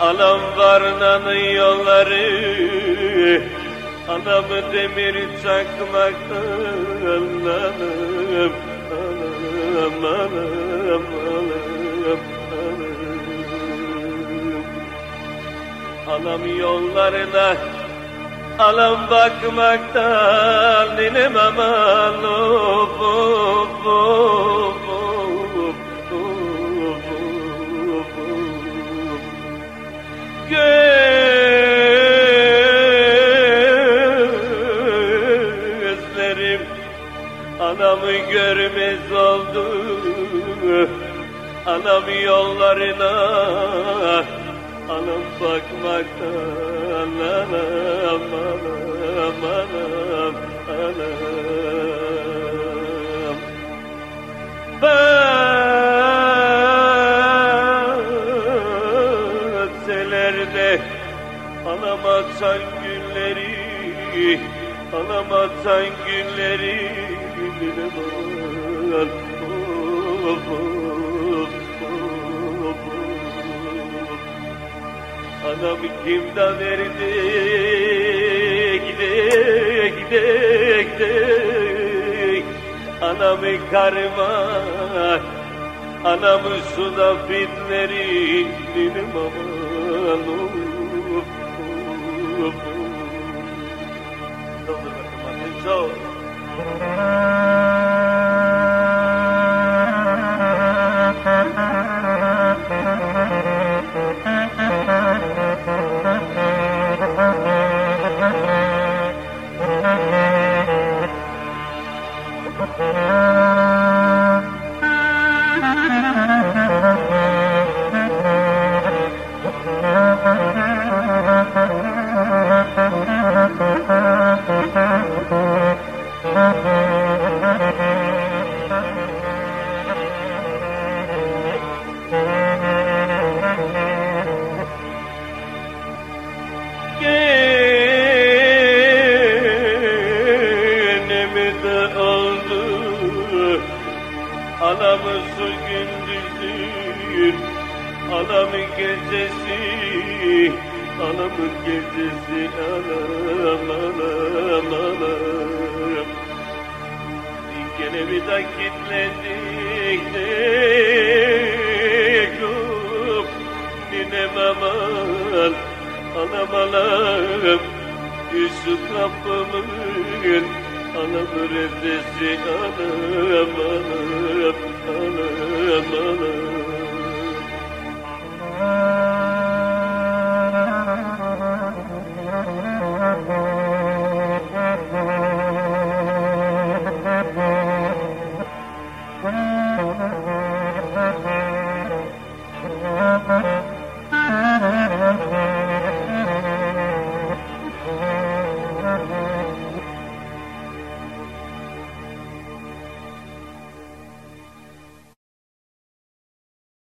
Anam varnanın yolları Anamı demir çakmaktan anam anam, yollarına Alam bakmaktan Ninem aman of, of, of. Gözlerim anamı görmez oldu Anam yollarına Anam bakmaktan Anam anam anam anam Bahçelerde Anam atan günleri Anam atan günleri Anam kimden verdi? Gide gide gide. Anamı karma Anamı suda fitleri. Benim aman of, Su gündüzü Anamın gecesi Anamın gecesi Anam anam anam. Gene bir de kilitlendik Yok? Ninem aman Anam anam. Yusuf kapımın Anam reddesi Anam anam Anam anam